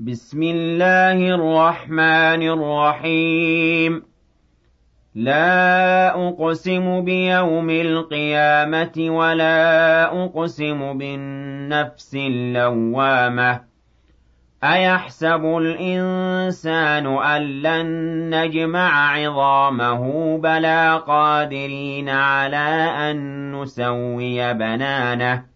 بسم الله الرحمن الرحيم. لا أقسم بيوم القيامة ولا أقسم بالنفس اللوامة. أيحسب الإنسان أن لن نجمع عظامه بلى قادرين على أن نسوي بنانه؟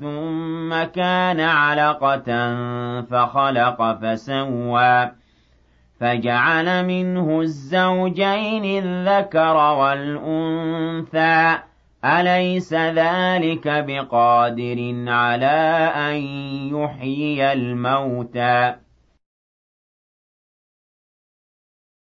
ثُمَّ كَانَ عَلَقَةً فَخَلَقَ فَسَوَّىٰ فَجَعَلَ مِنْهُ الزَّوْجَيْنِ الذَّكَرَ وَالْأُنثَىٰ ۚ. أَلَيْسَ ذَٰلِكَ بِقَادِرٍ عَلَىٰ أَن يُحْيِيَ الْمَوْتَىٰ؟